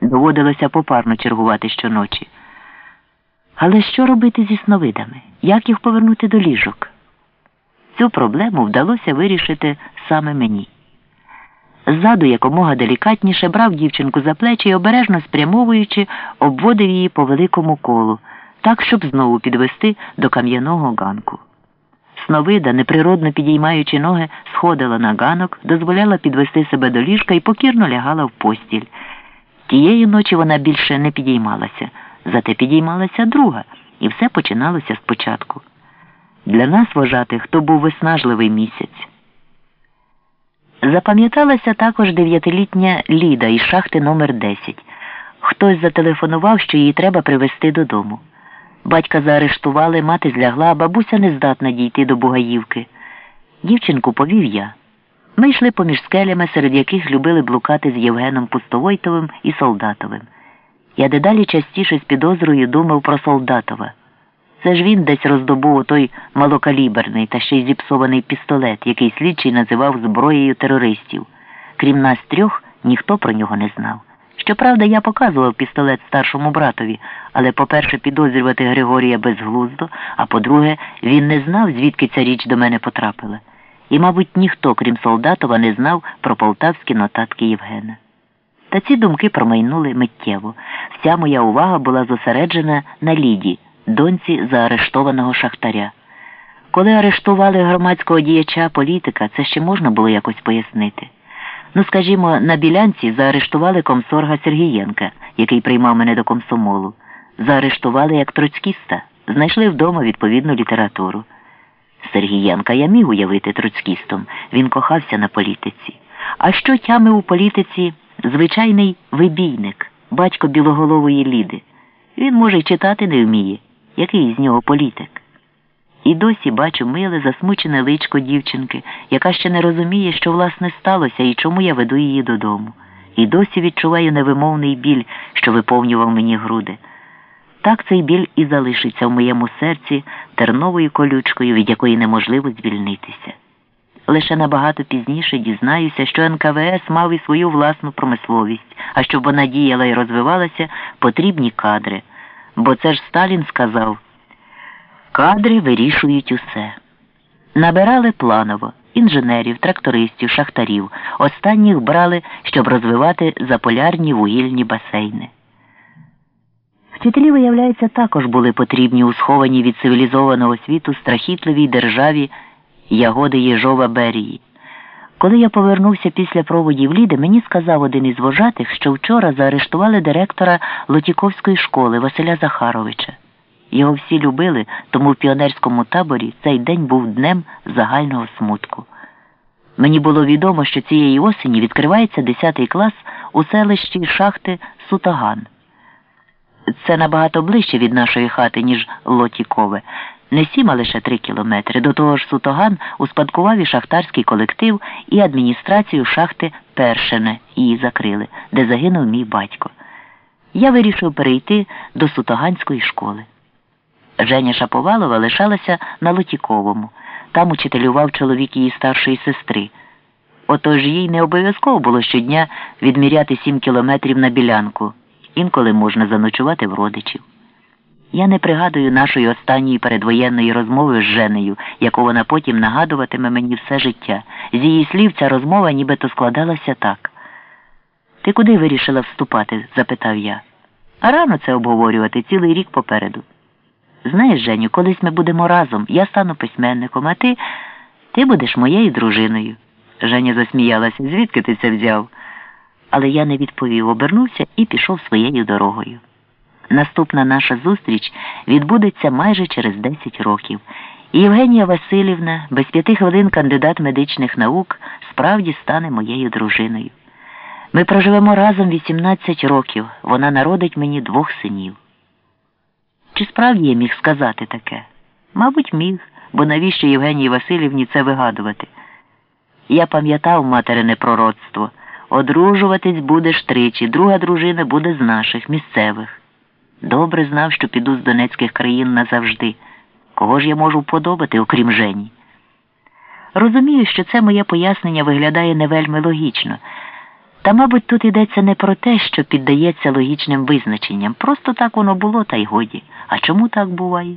Доводилося попарно чергувати щоночі. Але що робити зі сновидами? Як їх повернути до ліжок? Цю проблему вдалося вирішити саме мені. Ззаду якомога делікатніше брав дівчинку за плечі і обережно спрямовуючи, обводив її по великому колу, так, щоб знову підвести до кам'яного ганку. Сновида, неприродно підіймаючи ноги, сходила на ганок, дозволяла підвести себе до ліжка і покірно лягала в постіль. Тієї ночі вона більше не підіймалася, зате підіймалася друга, і все починалося спочатку. Для нас вважати, хто був виснажливий місяць. Запам'яталася також дев'ятилітня Ліда із шахти номер 10 Хтось зателефонував, що її треба привезти додому. Батька заарештували, мати злягла, бабуся не здатна дійти до Бугаївки. Дівчинку повів я. Ми йшли поміж скелями, серед яких любили блукати з Євгеном Пустовойтовим і Солдатовим. Я дедалі частіше з підозрою думав про Солдатова. Це ж він десь роздобув той малокаліберний та ще й зіпсований пістолет, який слідчий називав зброєю терористів. Крім нас трьох, ніхто про нього не знав. Щоправда, я показував пістолет старшому братові, але, по-перше, підозрювати Григорія безглуздо, а по-друге, він не знав, звідки ця річ до мене потрапила. І, мабуть, ніхто, крім Солдатова, не знав про полтавські нотатки Євгена. Та ці думки промайнули миттєво. Вся моя увага була зосереджена на Ліді, доньці заарештованого шахтаря. Коли арештували громадського діяча політика, це ще можна було якось пояснити. Ну, скажімо, на білянці заарештували комсорга Сергієнка, який приймав мене до комсомолу. Заарештували як троцькіста, знайшли вдома відповідну літературу. Сергієнка я міг уявити троцькістом, він кохався на політиці. А що тямив у політиці звичайний вибійник, батько білоголової Ліди. Він, може, й читати не вміє, який з нього політик. І досі бачу миле, засмучене личко дівчинки, яка ще не розуміє, що власне сталося і чому я веду її додому. І досі відчуваю невимовний біль, що виповнював мені груди. Так цей біль і залишиться в моєму серці терновою колючкою, від якої неможливо звільнитися. Лише набагато пізніше дізнаюся, що НКВС мав і свою власну промисловість, а щоб вона діяла і розвивалася, потрібні кадри. Бо це ж Сталін сказав. Кадри вирішують усе. Набирали планово інженерів, трактористів, шахтарів. Останніх брали, щоб розвивати заполярні вугільні басейни. Вчителі, виявляється, також були потрібні у схованій від цивілізованого світу страхітливій державі Ягоди Єжова Берії. Коли я повернувся після проводів Ліди, мені сказав один із вожатих, що вчора заарештували директора Лотіковської школи Василя Захаровича. Його всі любили, тому в піонерському таборі цей день був днем загального смутку. Мені було відомо, що цієї осені відкривається 10 клас у селищі шахти Сутаган. Це набагато ближче від нашої хати, ніж Лотікове. Не сім, а лише три кілометри. До того ж Сутоган успадкував і шахтарський колектив і адміністрацію шахти Першине її закрили, де загинув мій батько. Я вирішив перейти до Сутоганської школи. Женя Шаповалова лишалася на Лотіковому. Там учителював чоловік її старшої сестри. Отож їй не обов'язково було щодня відміряти сім кілометрів на білянку. Інколи можна заночувати в родичів. Я не пригадую нашої останньої передвоєнної розмови з Женею, яку вона потім нагадуватиме мені все життя. З її слів ця розмова нібито складалася так. Ти куди вирішила вступати? запитав я. А рано це обговорювати цілий рік попереду. Знаєш, Женю, колись ми будемо разом, я стану письменником, а ти ти будеш моєю дружиною. Женя засміялася. Звідки ти це взяв? Але я не відповів, обернувся і пішов своєю дорогою. Наступна наша зустріч відбудеться майже через 10 років. І Євгенія Васильівна, без п'яти хвилин кандидат медичних наук, справді стане моєю дружиною. Ми проживемо разом 18 років. Вона народить мені двох синів. Чи справді я міг сказати таке? Мабуть, міг, бо навіщо Євгенії Васильівні це вигадувати? Я пам'ятав материне пророцтво. Одружуватись будеш тричі, друга дружина буде з наших, місцевих. Добре знав, що піду з донецьких країн назавжди. Кого ж я можу вподобати, окрім Жені? Розумію, що це моє пояснення виглядає не вельми логічно. Та, мабуть, тут йдеться не про те, що піддається логічним визначенням. Просто так воно було, та й годі. А чому так буває?